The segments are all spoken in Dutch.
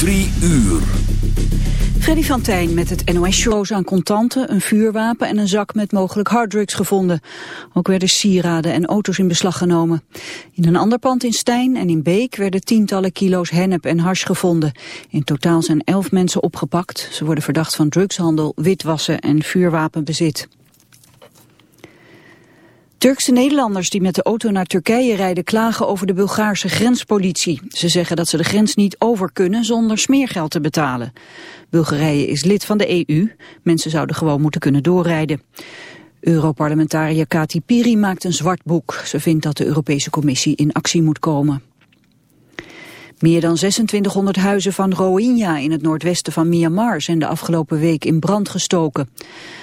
Drie uur. Freddy van Tijn met het NOS-shows aan contanten, een vuurwapen en een zak met mogelijk harddrugs gevonden. Ook werden sieraden en auto's in beslag genomen. In een ander pand in Stijn en in Beek werden tientallen kilo's hennep en hars gevonden. In totaal zijn elf mensen opgepakt. Ze worden verdacht van drugshandel, witwassen en vuurwapenbezit. Turkse Nederlanders die met de auto naar Turkije rijden klagen over de Bulgaarse grenspolitie. Ze zeggen dat ze de grens niet over kunnen zonder smeergeld te betalen. Bulgarije is lid van de EU. Mensen zouden gewoon moeten kunnen doorrijden. Europarlementariër Kati Piri maakt een zwart boek. Ze vindt dat de Europese Commissie in actie moet komen. Meer dan 2600 huizen van Rohingya in het noordwesten van Myanmar zijn de afgelopen week in brand gestoken.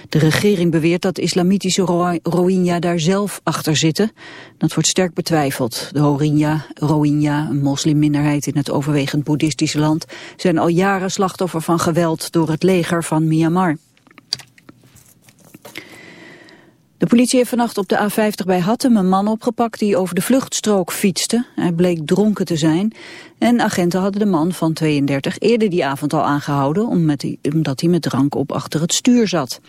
De regering beweert dat islamitische Rohingya daar zelf achter zitten. Dat wordt sterk betwijfeld. De Rohingya, Rohingya, een moslimminderheid in het overwegend boeddhistische land, zijn al jaren slachtoffer van geweld door het leger van Myanmar. De politie heeft vannacht op de A50 bij Hattem een man opgepakt die over de vluchtstrook fietste. Hij bleek dronken te zijn en agenten hadden de man van 32 eerder die avond al aangehouden omdat hij met drank op achter het stuur zat.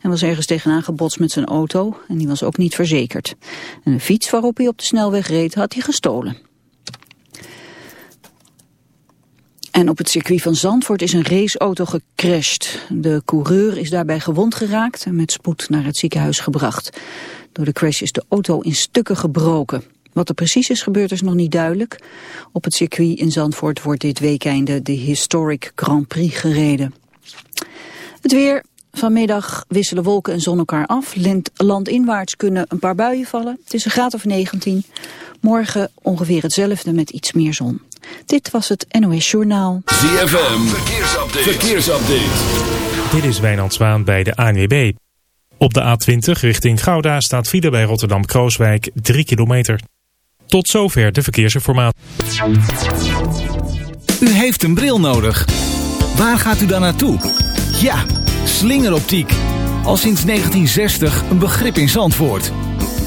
Hij was ergens tegenaan gebotst met zijn auto en die was ook niet verzekerd. En een fiets waarop hij op de snelweg reed had hij gestolen. En op het circuit van Zandvoort is een raceauto gecrashed. De coureur is daarbij gewond geraakt en met spoed naar het ziekenhuis gebracht. Door de crash is de auto in stukken gebroken. Wat er precies is gebeurd is nog niet duidelijk. Op het circuit in Zandvoort wordt dit weekende de Historic Grand Prix gereden. Het weer, Vanmiddag wisselen wolken en zon elkaar af. Landinwaarts kunnen een paar buien vallen. Het is een graad of 19. Morgen ongeveer hetzelfde met iets meer zon. Dit was het NOS Journaal. ZFM, verkeersupdate. verkeersupdate. Dit is Wijnand Zwaan bij de ANWB. Op de A20 richting Gouda staat file bij Rotterdam-Krooswijk 3 kilometer. Tot zover de verkeersinformatie. U heeft een bril nodig. Waar gaat u dan naartoe? Ja, slingeroptiek. Al sinds 1960 een begrip in Zandvoort.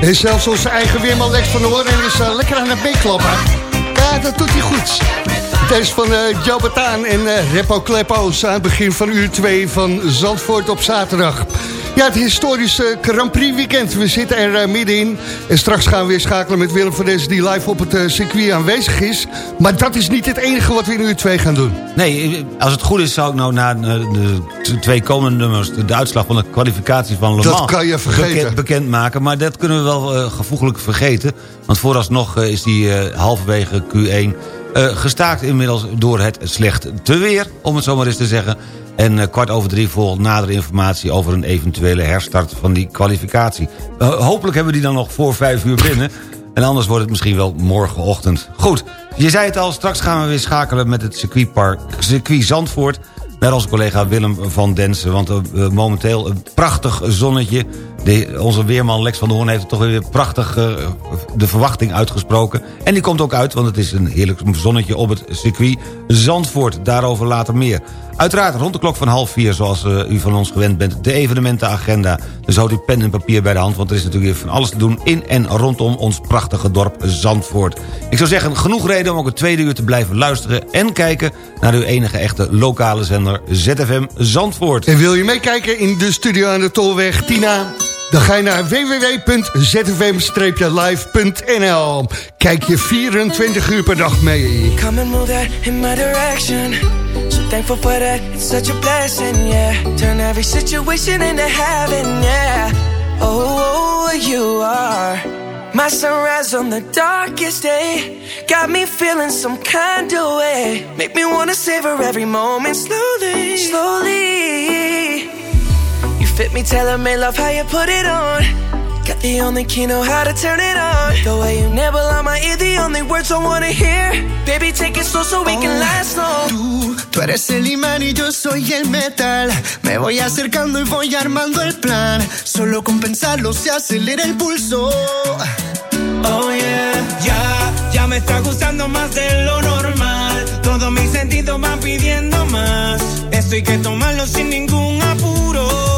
En zelfs onze eigen weerman Lex van der Hoorn is uh, lekker aan het meeklappen. Ja, dat doet hij goed. Deze van uh, Joe Bataan en uh, Repo Kleppo's aan het begin van uur 2 van Zandvoort op zaterdag. Ja, het historische Grand Prix weekend. We zitten er uh, middenin. En straks gaan we weer schakelen met Willem van Dezen die live op het uh, circuit aanwezig is. Maar dat is niet het enige wat we in uur 2 gaan doen. Nee, als het goed is zou ik nou na de, twee komende nummers... de uitslag van de kwalificatie van Le Mans... Dat kan je vergeten. Bekend, bekendmaken, maar dat kunnen we wel gevoeglijk vergeten. Want vooralsnog is die halverwege Q1 gestaakt inmiddels door het slecht te weer... om het zo maar eens te zeggen... En uh, kwart over drie volgt nadere informatie over een eventuele herstart van die kwalificatie. Uh, hopelijk hebben we die dan nog voor vijf uur binnen. En anders wordt het misschien wel morgenochtend. Goed, je zei het al, straks gaan we weer schakelen met het circuitpark, circuit Zandvoort... naar onze collega Willem van Densen. Want uh, momenteel een prachtig zonnetje. De, onze weerman Lex van der Hoorn heeft toch weer prachtig de verwachting uitgesproken. En die komt ook uit, want het is een heerlijk zonnetje op het circuit Zandvoort. Daarover later meer. Uiteraard rond de klok van half vier, zoals uh, u van ons gewend bent... de evenementenagenda. Dus houd uw pen en papier bij de hand... want er is natuurlijk weer van alles te doen in en rondom ons prachtige dorp Zandvoort. Ik zou zeggen, genoeg reden om ook het tweede uur te blijven luisteren... en kijken naar uw enige echte lokale zender ZFM Zandvoort. En wil je meekijken in de studio aan de Tolweg, Tina... Dan ga je naar www.zfm-live.nl. Kijk je 24 uur per dag mee. Come and move that in my direction. So thankful for that, it's such a blessing, yeah. Turn every situation into heaven, yeah. Oh, oh, you are my sunrise on the darkest day. Got me feeling some kind of way. Make me wanna savor every moment slowly, slowly. Fit me, telling me love how you put it on. Got the only key, know how to turn it on. The way you never on my ear, the only words I wanna hear. Baby, take it slow so we oh, can last long. Tú, tú eres el imán y yo soy el metal. Me voy acercando y voy armando el plan. Solo con pensarlo se acelera el pulso. Oh yeah, ya, ya me está gustando más de lo normal. Todos mis sentidos van pidiendo más. Esto hay que tomarlo sin ningún apuro.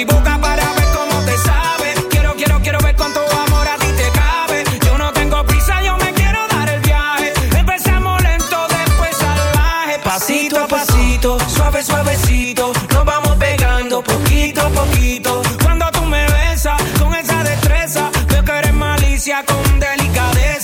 mi boca para ver cómo te sabe. Quiero, quiero, quiero ver cuánto amor a ti te cabe. Yo no tengo prisa, yo me quiero dar el viaje. Empezamos lento, después salvaje. Pasito a pasito, suave, suavecito.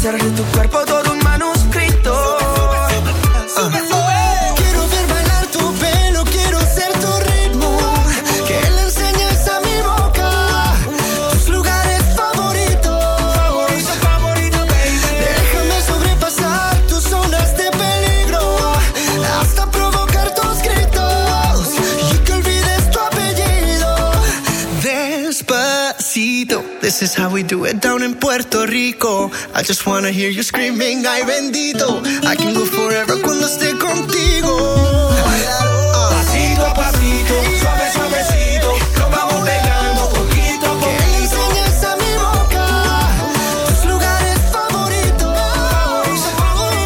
Hacer de tu cuerpo todo un manuscrito. This is how we do it down in Puerto Rico. I just wanna hear you screaming, ay bendito. I can go forever cuando esté contigo. Pasito a pasito, suave, suavecito. Nos vamos pegando poquito a Que le poquito. enseñes a mi boca tus lugares favoritos.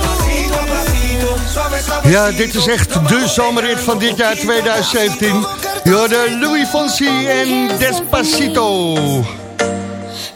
Pasito a pasito, suave, suavecito. Ja, dit is echt de zomerrit van dit jaar 2017. Jorde Louis Fonsi en Despacito.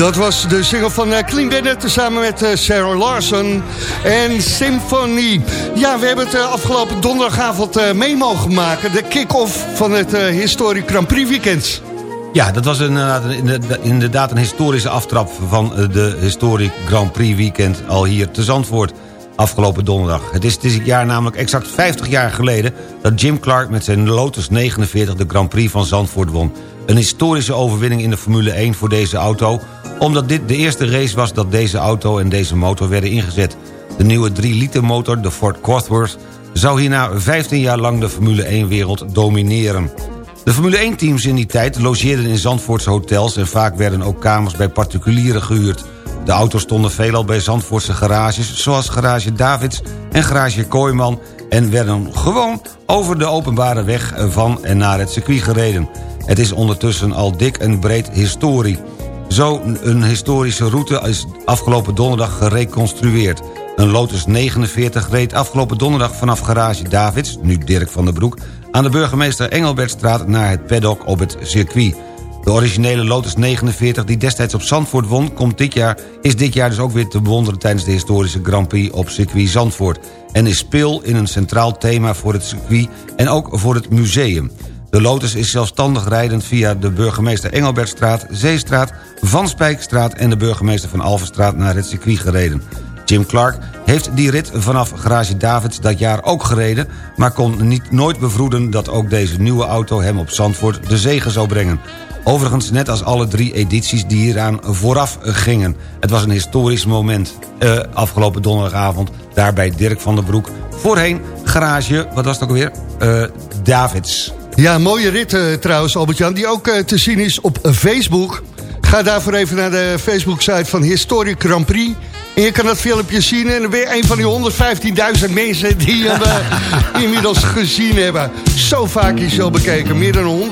Dat was de single van eh, Clean Bennett samen met eh, Sarah Larson en Symphony. Ja, we hebben het eh, afgelopen donderdagavond mee mogen maken. De kick-off van het historisch Grand Prix weekend. Ja, dat was inderdaad, inderdaad een historische aftrap van de historisch Grand Prix weekend al hier te Zandvoort afgelopen donderdag. Het is dit jaar namelijk exact 50 jaar geleden dat Jim Clark met zijn Lotus 49 de Grand Prix van Zandvoort won. Een historische overwinning in de Formule 1 voor deze auto... omdat dit de eerste race was dat deze auto en deze motor werden ingezet. De nieuwe 3-liter motor, de Ford Cosworth... zou hierna 15 jaar lang de Formule 1-wereld domineren. De Formule 1-teams in die tijd logeerden in Zandvoortse hotels... en vaak werden ook kamers bij particulieren gehuurd. De auto's stonden veelal bij Zandvoortse garages... zoals garage Davids en garage Kooiman... en werden gewoon over de openbare weg van en naar het circuit gereden. Het is ondertussen al dik en breed historie. Zo een historische route is afgelopen donderdag gereconstrueerd. Een Lotus 49 reed afgelopen donderdag vanaf garage Davids... nu Dirk van der Broek... aan de burgemeester Engelbertstraat naar het paddock op het circuit. De originele Lotus 49 die destijds op Zandvoort won... Komt dit jaar, is dit jaar dus ook weer te bewonderen... tijdens de historische Grand Prix op circuit Zandvoort... en is speel in een centraal thema voor het circuit en ook voor het museum. De Lotus is zelfstandig rijdend via de burgemeester Engelbertstraat, Zeestraat, Van Spijkstraat en de burgemeester van Alvenstraat naar het circuit gereden. Jim Clark heeft die rit vanaf Garage Davids dat jaar ook gereden... maar kon niet nooit bevroeden dat ook deze nieuwe auto hem op Zandvoort de zegen zou brengen. Overigens net als alle drie edities die hieraan vooraf gingen. Het was een historisch moment uh, afgelopen donderdagavond... daar bij Dirk van der Broek. Voorheen garage, wat was het ook alweer? Uh, Davids. Ja, mooie rit uh, trouwens, Albert-Jan, die ook te zien is op Facebook. Ga daarvoor even naar de Facebook-site van Historic Grand Prix. En je kan dat filmpje zien en je een van die 115.000 mensen die hem uh, inmiddels gezien hebben. Zo vaak is al bekeken, meer dan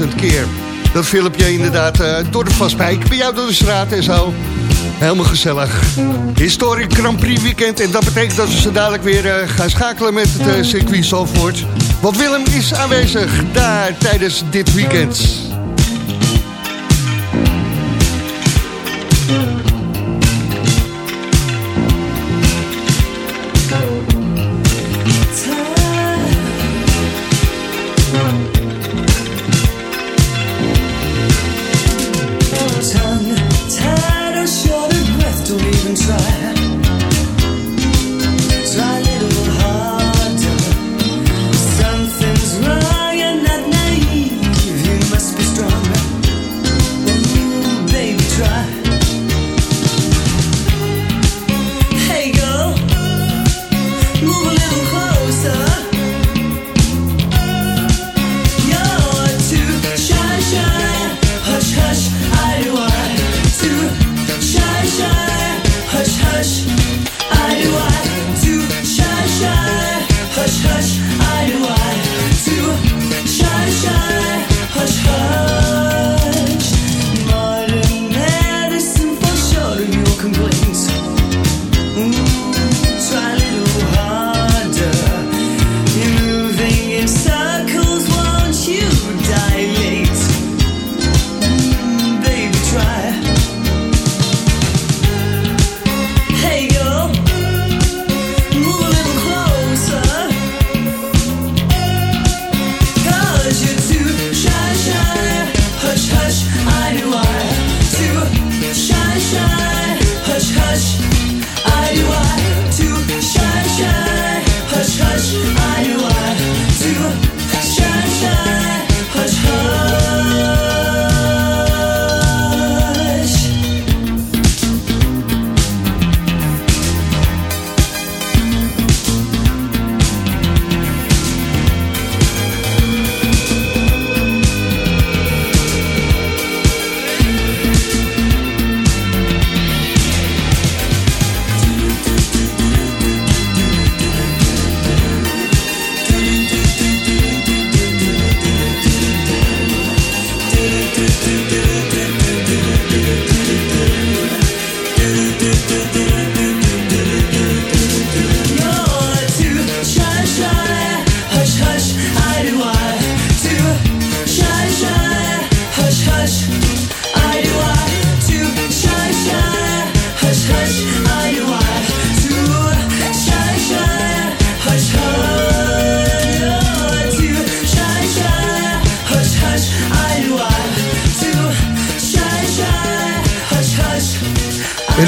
115.000 keer. Dat filmpje inderdaad uh, door de Vastpijk, bij jou door de straat en zo. Helemaal gezellig. Historic Grand Prix weekend. En dat betekent dat we ze dadelijk weer uh, gaan schakelen met het circuit Zalvoort. Want Willem is aanwezig daar tijdens dit weekend.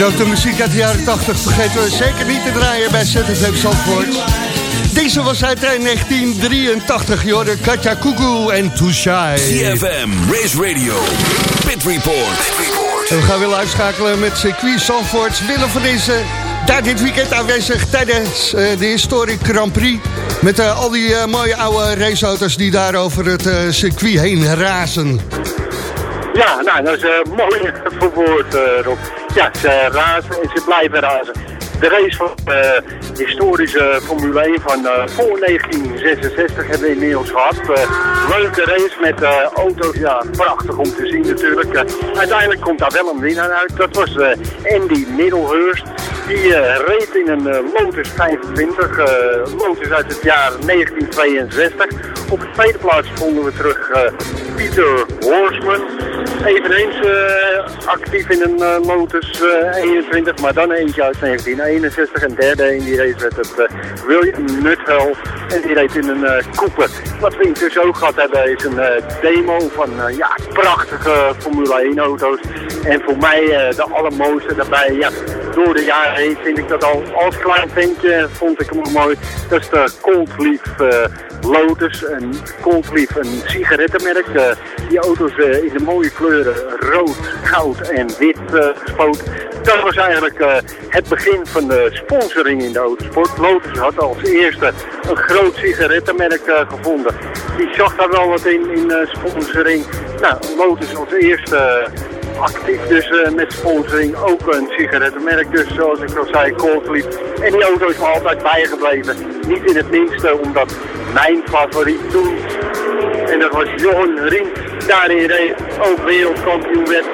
En ook de muziek uit de jaren 80 vergeten we zeker niet te draaien bij ZFM Zandvoort. Deze was uit 1983, Jorden Katja Kuku en Tushai. CFM, Race Radio, Pit Report. En we gaan weer live schakelen met circuit Zandvoort. Willem van deze daar dit weekend aanwezig tijdens uh, de Historic Grand Prix. Met uh, al die uh, mooie oude raceauto's die daar over het circuit heen razen. Ja, nou, dat is mooi verwoord, Rob. Ja, ze razen en ze blijven razen. De race van de uh, historische Formule 1 van uh, voor 1966 hebben we inmiddels gehad. Uh, leuke race met auto's, ja, prachtig om te zien natuurlijk. uiteindelijk komt daar wel een winnaar uit. Dat was Andy Middlehurst. Die reed in een Lotus 25, Lotus uit het jaar 1962. Op de tweede plaats vonden we terug Pieter Horsman. Eveneens actief in een Lotus 21, maar dan eentje uit 1961. 61 en derde in die race werd het uh, William Nuthel. En die reed in een uh, Cooper. Wat we intussen ook gehad hebben is een uh, demo van ja, prachtige Formule 1 auto's. En voor mij de allermooiste daarbij. Ja, door de jaren heen vind ik dat al als klein ventje vond ik hem mooi. Dat is de Cold Leaf Lotus. Een Cold Leaf, een sigarettenmerk. die auto's in de mooie kleuren rood, goud en wit gespoten. Dat was eigenlijk het begin van de sponsoring in de autosport. Lotus had als eerste een groot sigarettenmerk uh, gevonden. Die zag daar wel wat in, in uh, sponsoring. Nou, Lotus als eerste uh, actief dus met sponsoring. Ook een sigarettenmerk, dus zoals ik al zei, Coldfleet. En die auto is me altijd bijgebleven. Niet in het minste, omdat mijn favoriet toen, en dat was Johan Riem, daarin ook wereldkampioen werd.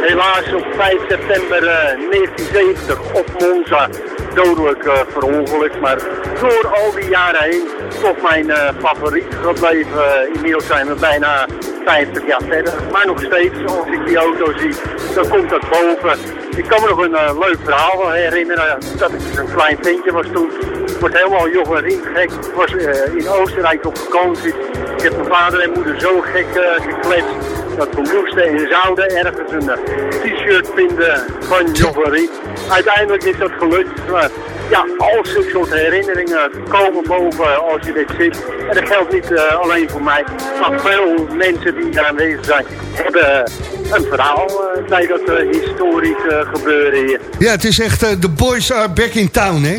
Helaas op 5 september 1970 op Monza dodelijk uh, verongelukt. Maar door al die jaren heen toch mijn favoriet gebleven. Inmiddels zijn we bijna 50 jaar verder. Maar nog steeds, als ik die auto zie, dan komt dat boven. Ik kan me nog een leuk verhaal herinneren. Dat ik dus een klein ventje was toen. Ik was helemaal jong en gek. Ik was in Oostenrijk op vakantie. Ik heb mijn vader en moeder zo gek gekletst dat we moesten en zouden ergens een t-shirt vinden van Joverie. Uiteindelijk is dat gelukt, maar ja, al zulke soort herinneringen komen boven als je dit ziet. En dat geldt niet uh, alleen voor mij, maar veel mensen die daar aanwezig zijn, hebben een verhaal uh, bij dat uh, historisch gebeuren hier. Ja, het is echt, the boys are back in town, hè?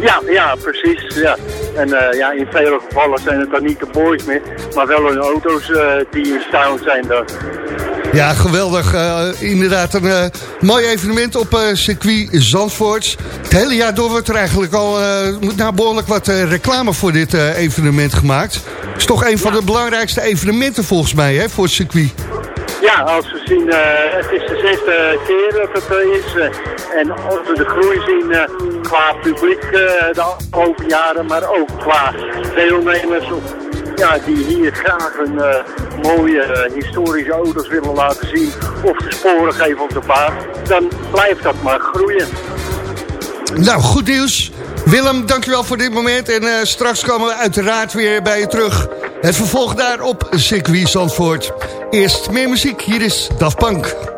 Ja, ja, precies. Ja. En ja, in vele gevallen zijn het dan niet de boys meer, maar wel hun auto's die in town zijn dan. Ja, geweldig. Uh, inderdaad, een uh, mooi evenement op uh, circuit Zandvoort. Het hele jaar door wordt er eigenlijk al nou, behoorlijk wat reclame voor dit evenement gemaakt. Is toch een van de belangrijkste evenementen volgens mij hè, voor het circuit. Ja, als we zien, het is de zesde keer dat het is. en als we de groei zien qua publiek de afgelopen jaren, maar ook qua deelnemers ja, die hier graag een uh, mooie uh, historische auto's willen laten zien of de sporen geven op de baan, dan blijft dat maar groeien. Nou, goed nieuws. Willem, dankjewel voor dit moment. En uh, straks komen we uiteraard weer bij je terug. Het vervolg daar op circuit Zandvoort. Eerst meer muziek. Hier is Daft Punk.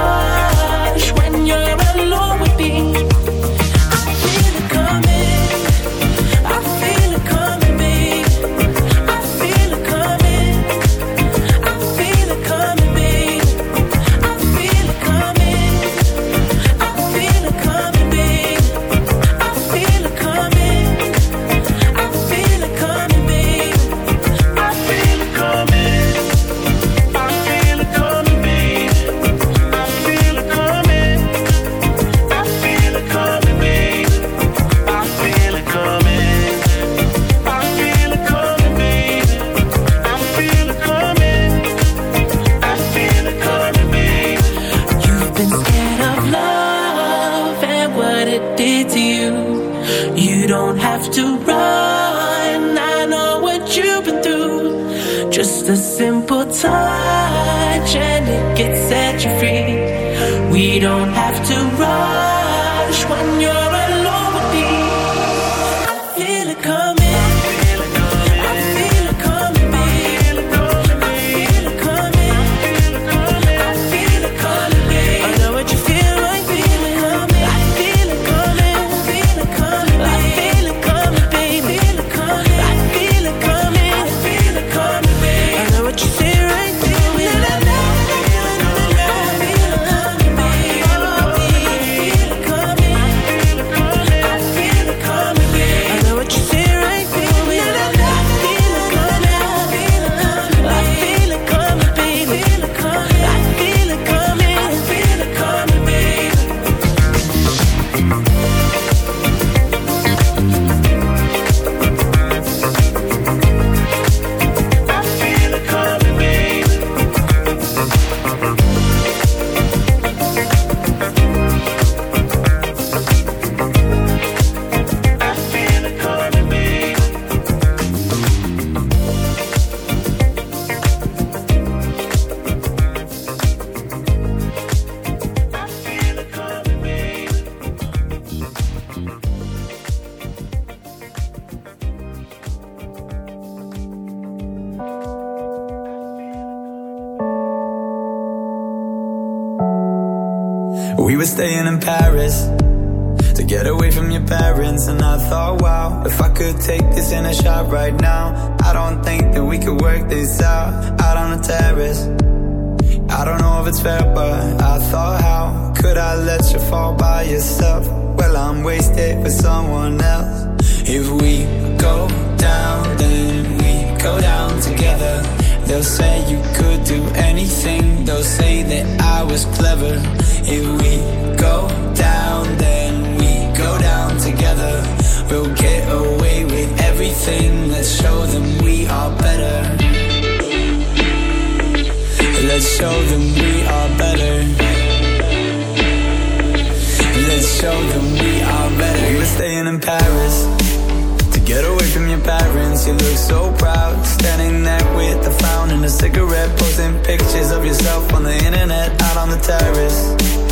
in Paris to get away from your parents, and I thought, wow, if I could take this in a shot right now, I don't think that we could work this out out on the terrace. I don't know if it's fair, but I thought, how could I let you fall by yourself? Well, I'm wasted with someone else. If we go down, then we go down together. They'll say you could do anything. They'll say that I was clever. If we go down, then we go down together. We'll get away with everything. Let's show them we are better. Let's show them we are better. Let's show them we are better. We were staying in Paris to get away from your parents. You look so proud, standing there with a frown and a cigarette, posting pictures of yourself on the internet, out on the terrace.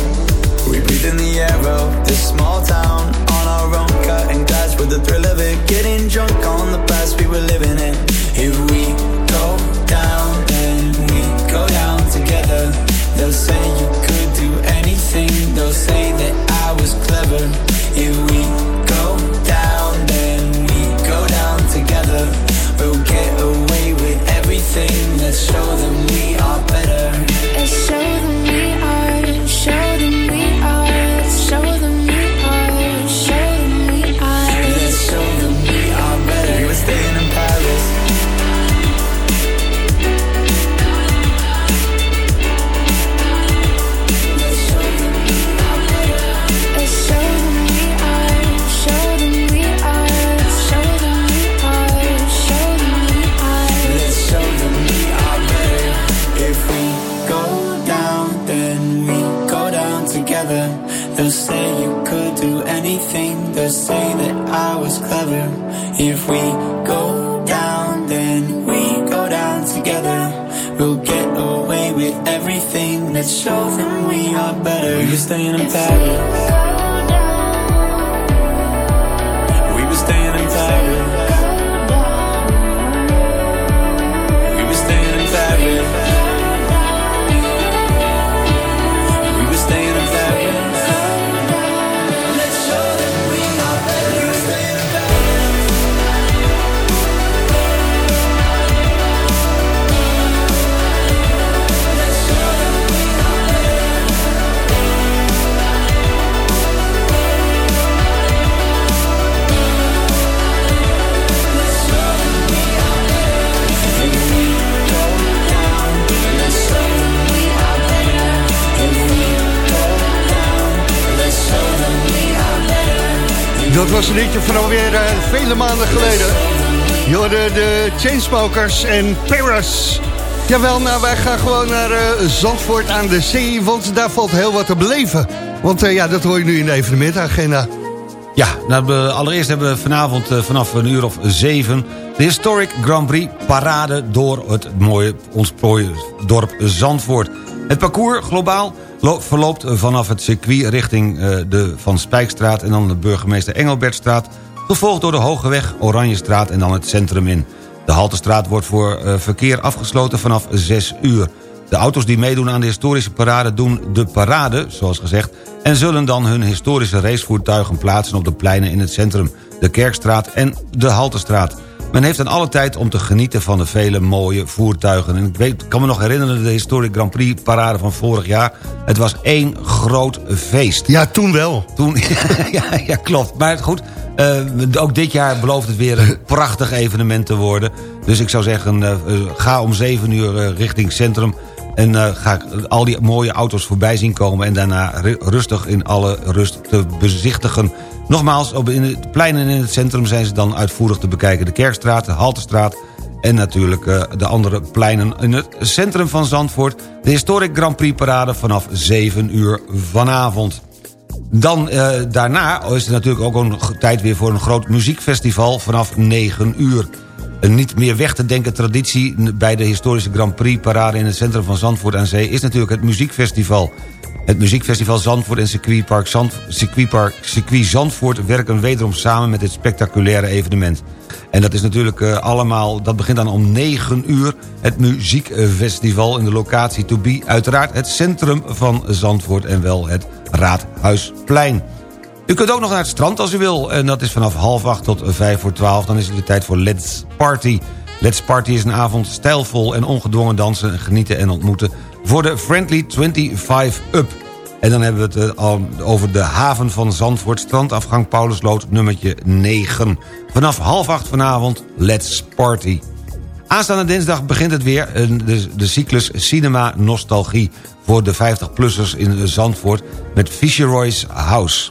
We breathe in the air of this small town on our own, cutting glass with the thrill of it, getting drunk on the past we were living in. If we go down, then we go down together. They'll say you could do anything. They'll say that I was clever. If we go down, then we go down together. We'll get away with everything. Let's show them we are better. Maanden geleden. Je hoorde de Chainsmokers en Paris. Jawel, nou wij gaan gewoon naar eh, Zandvoort aan de zee, want daar valt heel wat te beleven. Want eh, ja, dat hoor je nu in de evenementagenda. Ja, nou, we- allereerst hebben we vanavond eh, vanaf een uur of zeven... de Historic Grand Prix parade door het mooie, ons mooie dorp Zandvoort. Het parcours globaal lo- verloopt vanaf het circuit richting eh, de Van Spijkstraat... en dan de burgemeester Engelbertstraat... gevolgd door de Hogeweg, Oranjestraat en dan het centrum in. De Haltestraat wordt voor eh, verkeer afgesloten vanaf 6 uur. De auto's die meedoen aan de historische parade doen de parade, zoals gezegd... en zullen dan hun historische racevoertuigen plaatsen op de pleinen in het centrum... de Kerkstraat en de Haltestraat. Men heeft dan alle tijd om te genieten van de vele mooie voertuigen. En ik weet, kan me nog herinneren de Historic Grand Prix parade van vorig jaar. Het was één groot feest. Ja, toen wel. Toen, ja, ja, klopt. Maar goed, eh, ook dit jaar belooft het weer een prachtig evenement te worden. Dus ik zou zeggen, eh, eh, ga om 7 uur richting centrum... en ga al die mooie auto's voorbij zien komen... en daarna ru- rustig in alle rust te bezichtigen. Nogmaals, op in de pleinen in het centrum zijn ze dan uitvoerig te bekijken. De Kerkstraat, de Haltestraat... En natuurlijk eh, de andere pleinen in het centrum van Zandvoort. De Historic Grand Prix parade vanaf 7 uur vanavond. Dan eh, daarna is er natuurlijk ook een tijd weer voor een groot muziekfestival vanaf 9 uur. Een niet meer weg te denken traditie bij de historische Grand Prix parade in het centrum van Zandvoort aan Zee is natuurlijk het muziekfestival. Het muziekfestival Zandvoort en circuitpark, Zand, circuitpark circuit Zandvoort werken wederom samen met dit spectaculaire evenement. En dat is natuurlijk eh, allemaal, dat begint dan om 9 uur, het muziekfestival in de locatie to be. Uiteraard het centrum van Zandvoort en wel het Raadhuisplein. U kunt ook nog naar het strand als u wil. En dat is vanaf half acht tot vijf voor twaalf. Dan is het weer tijd voor Let's Party. Let's Party is een avond stijlvol en ongedwongen dansen... genieten en ontmoeten voor de Friendly 25 Up. En dan hebben we het eh, al over de haven van Zandvoort... strandafgang Paulusloot nummertje 9. Vanaf half acht vanavond Let's Party. Aanstaande dinsdag begint het weer, de, de cyclus Cinema Nostalgie... voor de 50-plussers in Zandvoort met Fisher-Roy's House.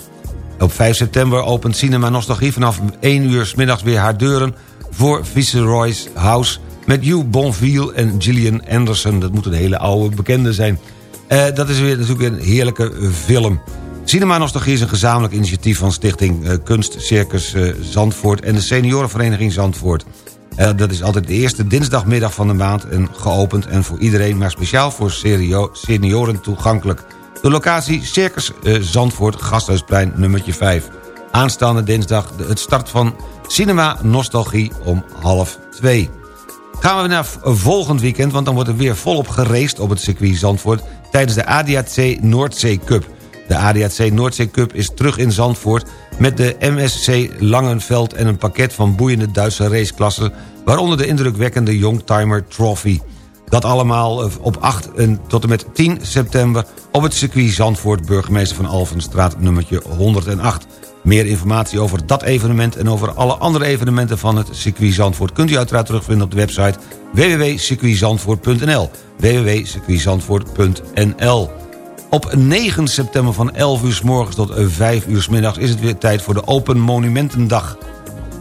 Op 5 september opent Cinema Nostalgie vanaf 1 uur 's middags weer haar deuren... voor Fisher-Roy's House met Hugh Bonville en Gillian Anderson. Dat moet een hele oude bekende zijn. Eh, dat is weer natuurlijk een heerlijke film. Cinema Nostalgie is een gezamenlijk initiatief van Stichting eh, Kunst Circus eh, Zandvoort... en de Seniorenvereniging Zandvoort. Dat is altijd de eerste dinsdagmiddag van de maand en geopend... en voor iedereen, maar speciaal voor senioren toegankelijk. De locatie Circus Zandvoort, Gasthuisplein nummertje 5. Aanstaande dinsdag het start van Cinema Nostalgie om half 2. Gaan we naar volgend weekend, want dan wordt er weer volop geraced op het circuit Zandvoort... tijdens de ADAC Noordzee Cup. De ADAC Noordzee Cup is terug in Zandvoort... met de MSC Langenveld en een pakket van boeiende Duitse raceklassen... waaronder de indrukwekkende Youngtimer Trophy. Dat allemaal eh, op 8 en tot en met 10 september... op het circuit Zandvoort, burgemeester van Alvenstraat nummertje 108. Meer informatie over dat evenement en over alle andere evenementen van het circuit Zandvoort... kunt u uiteraard terugvinden op de website www.circuitzandvoort.nl www.circuitzandvoort.nl Op 9 september van 11 uur s morgens tot 5 uur s middags... is het weer tijd voor de Open Monumentendag.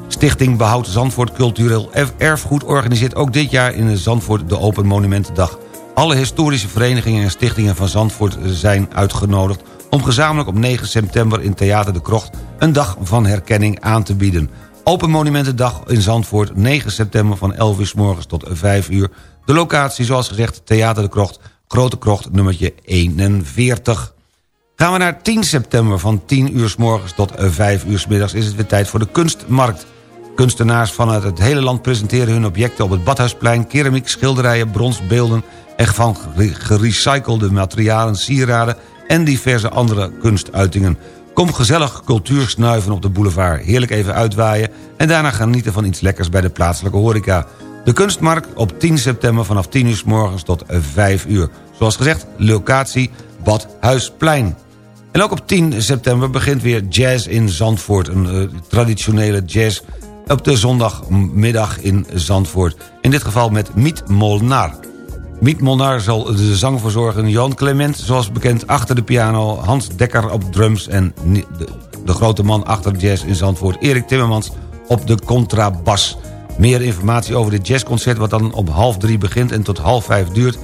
Stichting Behoud Zandvoort Cultureel Erf- Erfgoed organiseert ook dit jaar in Zandvoort de Open Monumentendag. Alle historische verenigingen en stichtingen van Zandvoort zijn uitgenodigd om gezamenlijk op 9 september in Theater de Krocht... een dag van herkenning aan te bieden. Open Monumentendag in Zandvoort, 9 september van 11 uur s morgens tot 5 uur. De locatie, zoals gezegd, Theater de Krocht, Grote Krocht, nummertje 41. Gaan we naar 10 september van 10 uur s morgens tot 5 uur s middags... is het weer tijd voor de kunstmarkt. Kunstenaars vanuit het hele land presenteren hun objecten op het Badhuisplein... keramiek, schilderijen, brons, beelden en van gerecyclede materialen, sieraden... en diverse andere kunstuitingen. Kom gezellig cultuur snuiven op de boulevard. Heerlijk even uitwaaien en daarna genieten van iets lekkers bij de plaatselijke horeca. De kunstmarkt op 10 september vanaf 10 uur s morgens tot 5 uur. Zoals gezegd, locatie Badhuisplein. En ook op 10 september begint weer Jazz in Zandvoort. Een uh, traditionele jazz op de zondagmiddag in Zandvoort. In dit geval met Miet Molnar. Miet Molnar zal de zang verzorgen. Jan Clement, zoals bekend, achter de piano. Hans Dekker op drums. En de, grote man achter jazz in Zandvoort. Erik Timmermans op de contrabas. Meer informatie over dit jazzconcert... wat dan op half drie begint en tot half vijf duurt...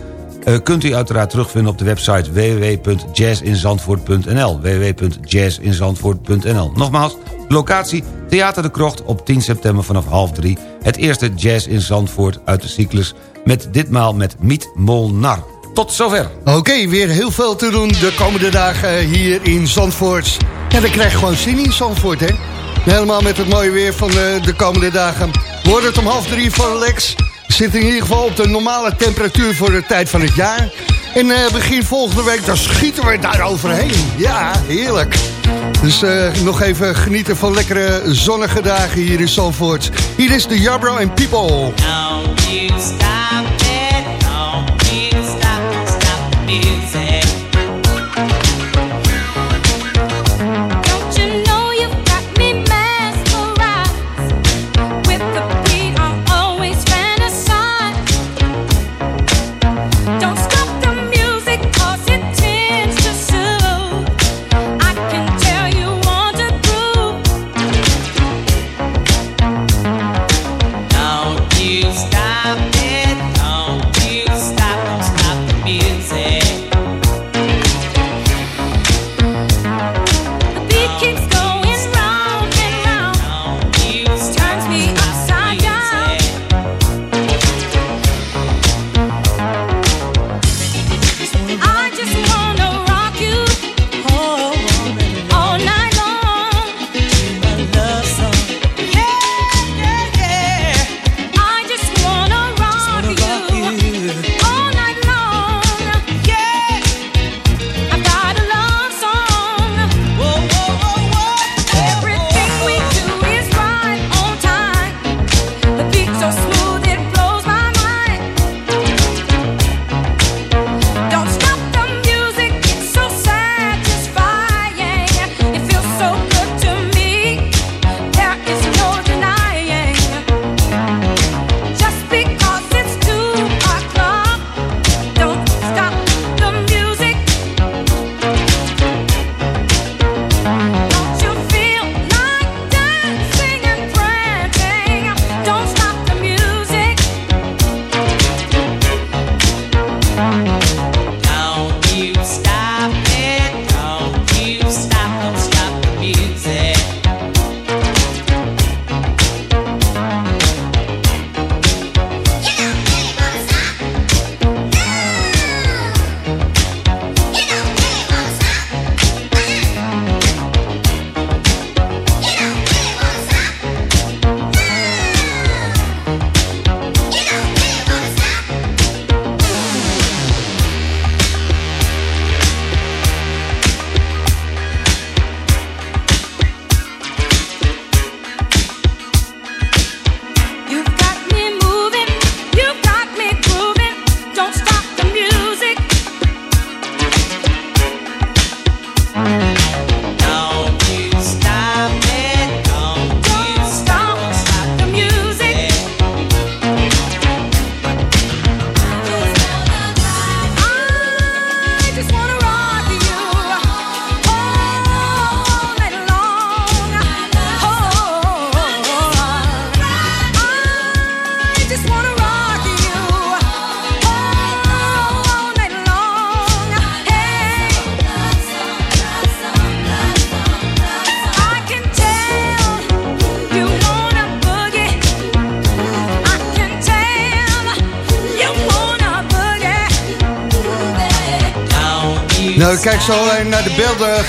Uh, kunt u uiteraard terugvinden op de website www.jazzinzandvoort.nl www.jazzinzandvoort.nl Nogmaals, locatie Theater de Krocht op 10 september vanaf half drie. Het eerste Jazz in Zandvoort uit de cyclus... met ditmaal met Miet Molnar. Tot zover. Oké, weer heel veel te doen de komende dagen hier in Zandvoort. En dan krijg je gewoon zin in Zandvoort, hè? Helemaal met het mooie weer van de, de komende dagen. Wordt het om half drie van Lex. Zit in ieder geval op de normale temperatuur voor de tijd van het jaar. En uh, begin volgende week, dan schieten we daar overheen. Ja, heerlijk. Dus uh, nog even genieten van lekkere zonnige dagen hier in Zandvoort. Hier is de Jabro and People.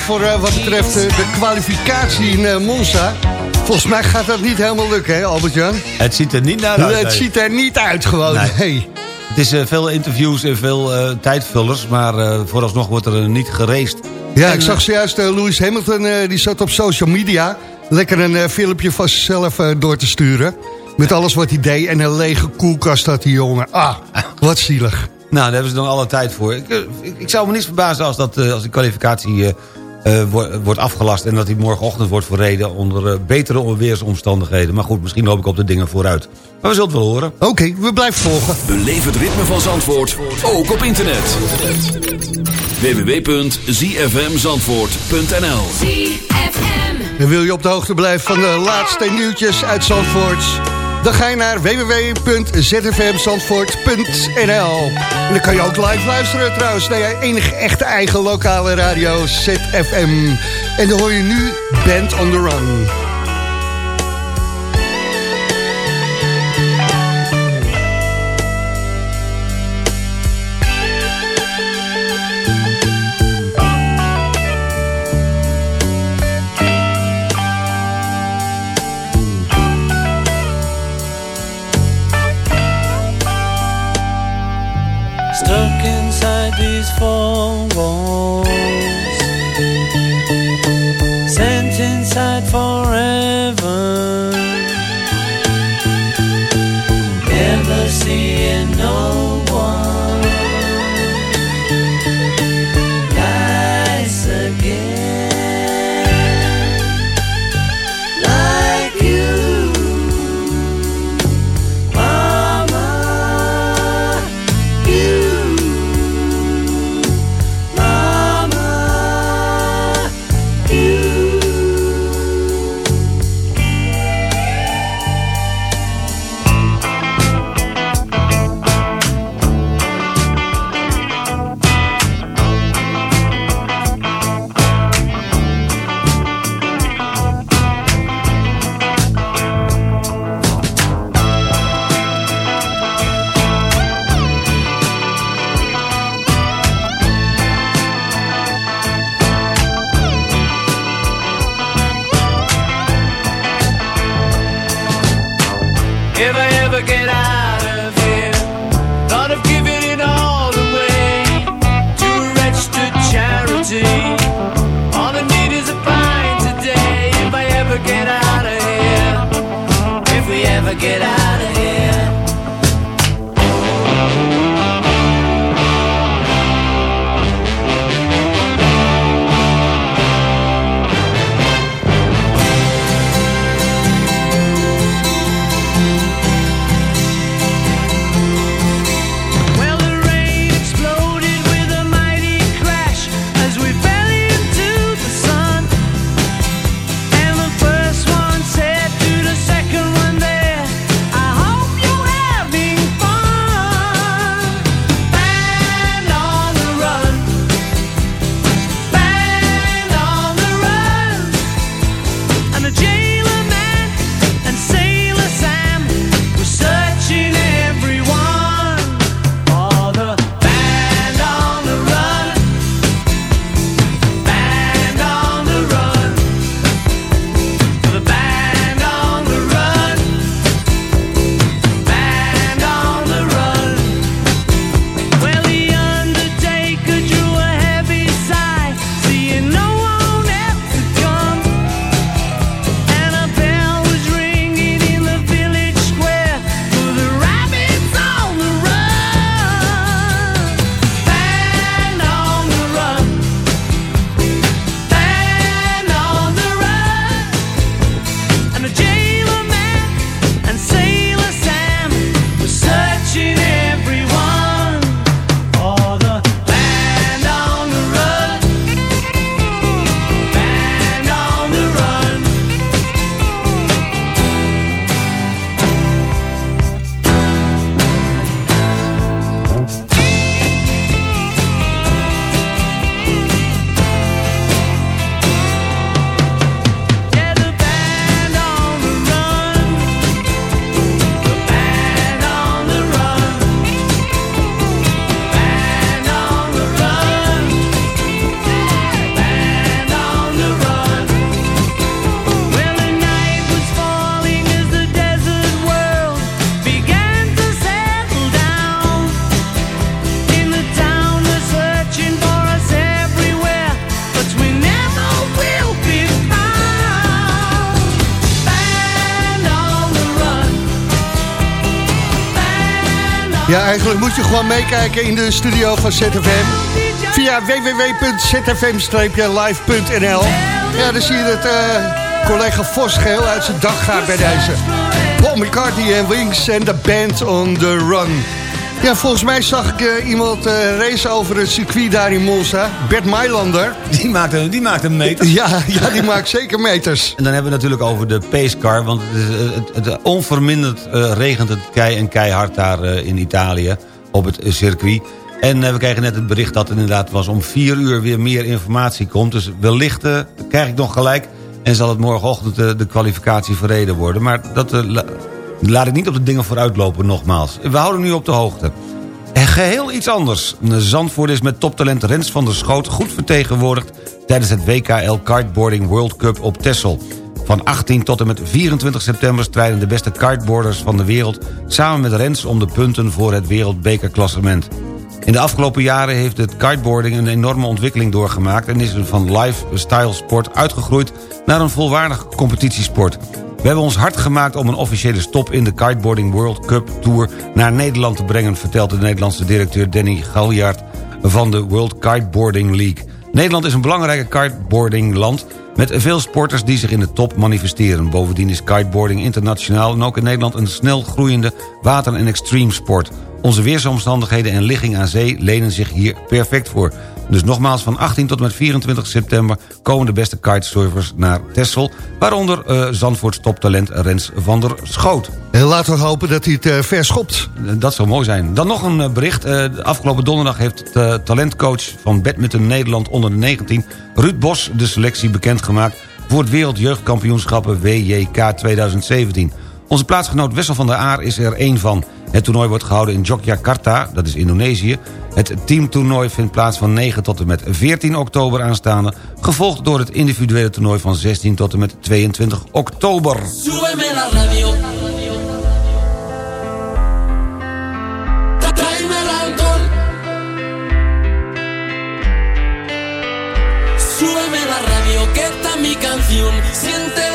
Voor eh, wat betreft eh, de kwalificatie in eh, Monza. Volgens mij gaat dat niet helemaal lukken, hè Albert-Jan? Het ziet er niet naar uit. Het ziet er niet uit gewoon. Nee. Hey. Het is veel interviews en veel tijdvullers, maar vooralsnog wordt er niet geraced. Ja, En, ik zag zojuist Lewis Hamilton, die zat op social media... lekker een filmpje van zichzelf door te sturen. Met alles wat hij deed en een lege koelkast had die jongen. Ah, wat zielig. Nou, daar hebben ze dan alle tijd voor. Ik, ik, ik zou me niet verbazen als, dat, als die kwalificatie eh, wo- wordt afgelast... en dat die morgenochtend wordt verreden onder eh, betere weersomstandigheden. Maar goed, misschien loop ik op de dingen vooruit. Maar we zullen het wel horen. Oké, we blijven volgen. Beleef het ritme van Zandvoort, ook op internet. www.zfmzandvoort.nl En wil je op de hoogte blijven van de laatste nieuwtjes uit Zandvoort... dan ga je naar www.zfmzandvoort.nl En dan kan je ook live luisteren trouwens... naar je enige echte eigen lokale radio ZFM. En dan hoor je nu Band on the Run. 风。Ja, eigenlijk moet je gewoon meekijken in de studio van ZFM. Via www.zfm-live.nl Ja, dan zie je dat eh, collega Vos geheel uit zijn dag gaat bij deze. Paul McCartney en Wings en de band on the run. Ja, volgens mij zag ik eh, iemand eh race over het circuit daar in Monza. Bert Mailander. Die maakt een, die maakt een meter. Ja, ja, die maakt zeker meters. En dan hebben we het natuurlijk over de pacecar. Want het, eh, het, het- onverminderd regent het kei en keihard daar in Italië. Op het circuit. En we kregen net het bericht dat het inderdaad was om vier uur weer meer informatie komt. Dus wellicht krijg ik nog gelijk. En zal het morgenochtend de kwalificatie verreden worden. Maar dat laat ik niet op de dingen vooruitlopen nogmaals. We houden nu op de hoogte. En geheel iets anders. Zandvoort is met toptalent Rens van der Schoot goed vertegenwoordigd... tijdens het WKL Kartboarding World Cup op Texel. Van 18 tot en met 24 september strijden de beste kartboarders van de wereld... samen met Rens om de punten voor het wereldbekerklassement. In de afgelopen jaren heeft het kiteboarding een enorme ontwikkeling doorgemaakt... en is er van lifestyle sport uitgegroeid naar een volwaardig competitiesport. We hebben ons hard gemaakt om een officiële stop in de Kiteboarding World Cup Tour naar Nederland te brengen... vertelt de Nederlandse directeur Danny Galjaard van de World Kiteboarding League. Nederland is een belangrijke kiteboardingland met veel sporters die zich in de top manifesteren. Bovendien is kiteboarding internationaal en ook in Nederland een snel groeiende water- en extreme sport. Onze weersomstandigheden en ligging aan zee lenen zich hier perfect voor. Dus nogmaals, van 18 tot en met 24 september komen de beste kitesurfers naar Texel... waaronder eh Zandvoorts toptalent Rens van der Schoot. En laten we hopen dat hij het eh, verschopt. Dat zou mooi zijn. Dan nog een eh, bericht. Eh, afgelopen donderdag heeft de eh, talentcoach van Badminton Nederland onder de 19... Ruud Bos de selectie bekendgemaakt voor het Wereldjeugdkampioenschappen WJK 2017. Onze plaatsgenoot Wessel van der Aar is er één van. Het toernooi wordt gehouden in Yogyakarta, dat is Indonesië. Het teamtoernooi vindt plaats van 9 tot en met 14 oktober aanstaande... gevolgd door het individuele toernooi van 16 tot en met 22 oktober. Súbeme la radio. Mi canción.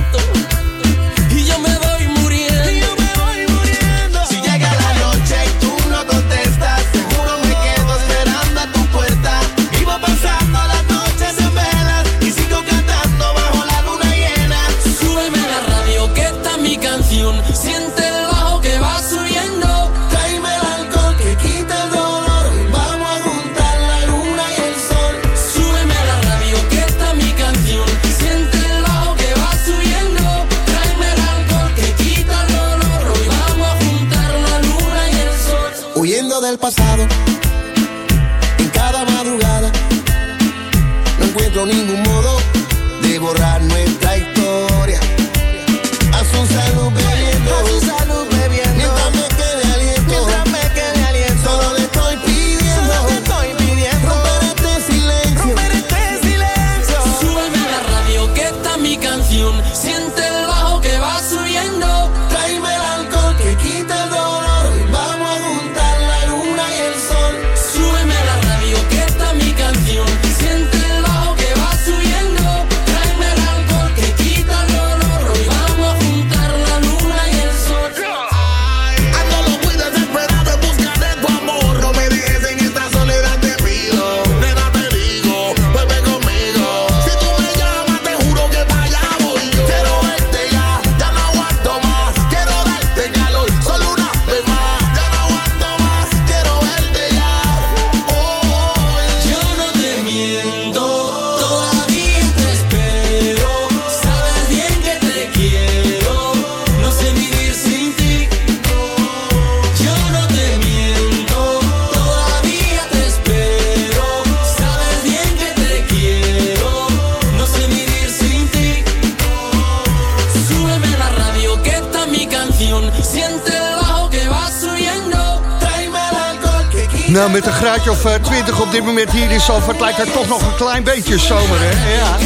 graadje of eh, 20 op dit moment hier in Zalvoort lijkt het toch nog een klein beetje zomer, hè? Ja.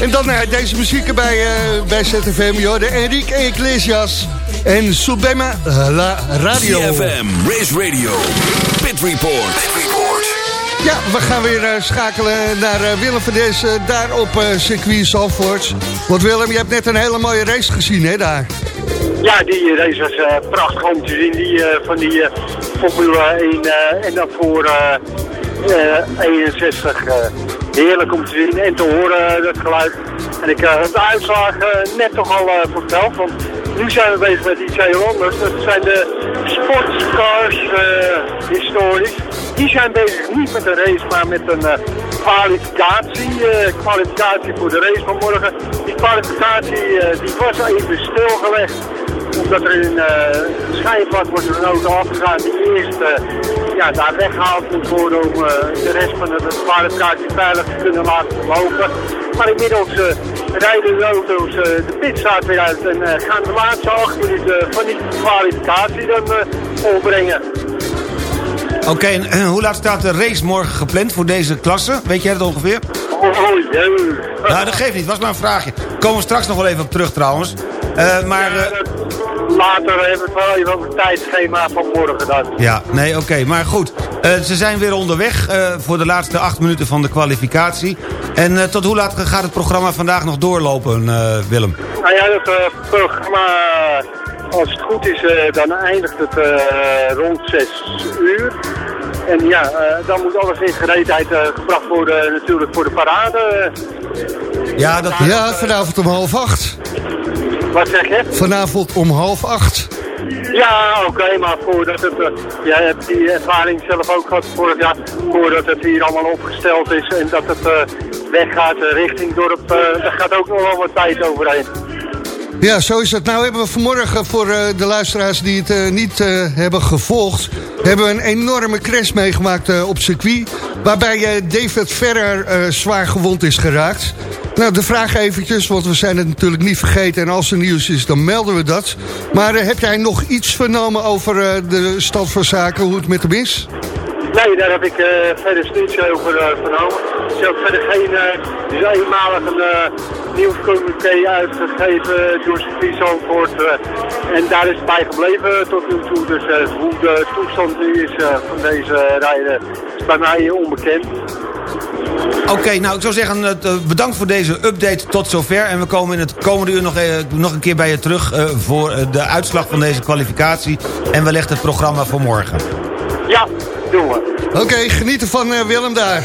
En dan eh, deze muziek erbij eh, bij ZFM, joh. De Enrique Iglesias en Subema La Radio. CFM, Race Radio, Pit Report. Ja, we gaan weer eh, schakelen naar eh, Willem van Des eh, daar op eh, circuit Zalvoort. Want Willem, je hebt net een hele mooie race gezien, hè, daar? Ja, die race was eh, prachtig om te zien. Die eh, van die eh, Formule 1 eh, en dan voor eh, eh, 61. eh, heerlijk om te zien en te horen dat geluid. En ik heb de uitslag net toch al verteld. Want nu zijn we bezig met iets heel anders. Dat zijn de sportscars eh, historisch. Die zijn bezig niet met een race, maar met een kwalificatie. kwalificatie voor de race van morgen. Die kwalificatie die was even stilgelegd omdat er in uh, wordt er een auto afgegaan die eerst uh, ja, daar weggehaald moet worden om uh, de rest van de kwalificatie veilig te kunnen laten verlopen. Maar inmiddels uh, rijden de auto's de pitstraat weer uit en gaan de laatste acht minuten van die kwalificatie dan volbrengen. Oké, en eh, hoe laat staat de race morgen gepland voor deze klasse? Weet jij dat ongeveer? Oh, jee. Nou, dat geeft niet. was maar een vraagje. Komen we straks nog wel even op terug trouwens. Eh, maar... eh, Later hebben we het wel even over het tijdschema van morgen dan. ja, nee, oké. Maar goed, eh, ze zijn weer onderweg eh, voor de laatste acht minuten van de kwalificatie. En eh, tot hoe laat gaat het programma vandaag nog doorlopen, eh, Willem? Nou ja, dat eh, programma, als het goed is, eh, dan eindigt het eh, rond 6 uur. En ja, eh, dan moet alles in gereedheid eh, gebracht worden natuurlijk voor de parade. Ja, dat... Ja, vanavond om half acht. Wat zeg je? Vanavond om half acht. Ja, oké, maar voordat het... eh, jij hebt die ervaring zelf ook gehad vorig jaar. Voordat het hier allemaal opgesteld is en dat het eh, weggaat eh, richting dorp. daar gaat ook nog wel wat tijd overheen. Ja, zo is het. Nou hebben we vanmorgen voor eh, de luisteraars die het eh, niet eh, hebben gevolgd... hebben we een enorme crash meegemaakt op circuit... waarbij David Ferrer zwaar gewond is geraakt. Nou, de vraag eventjes, want we zijn het natuurlijk niet vergeten... en als er nieuws is, dan melden we dat. Maar heb jij nog iets vernomen over de stand van zaken, hoe het met hem is? Nee, daar heb ik verder niets over vernomen. Ze hebben verder geen, uh, eenmalig een uh, nieuwscommuniqué uitgegeven door circuit Zandvoort. eh, en daar is het bij gebleven tot nu toe. Dus eh, hoe de toestand nu is eh, van deze rijder is bij mij onbekend. Oké, nou ik zou zeggen eh, bedankt voor deze update tot zover. En we komen in het komende uur nog, eh, nog een keer bij je terug... eh, voor eh, de uitslag van deze kwalificatie. En wellicht het programma voor morgen. Ja, doen we. Oké, genieten van eh, Willem daar.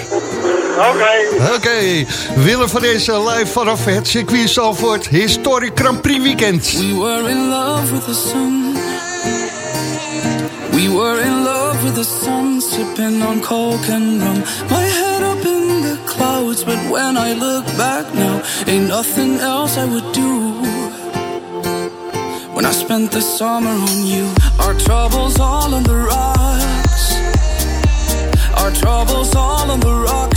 Oké. Oké, Willem van deze live vanaf het circuit Zalvoort Historic Grand Prix Weekend. We were in love with the sun. We were in love with the sun, sipping on coke and rum. My head up in the clouds, but when I look back now, ain't nothing else I would do. When I spent the summer on you, our troubles all on the rocks. Our troubles all on the rocks,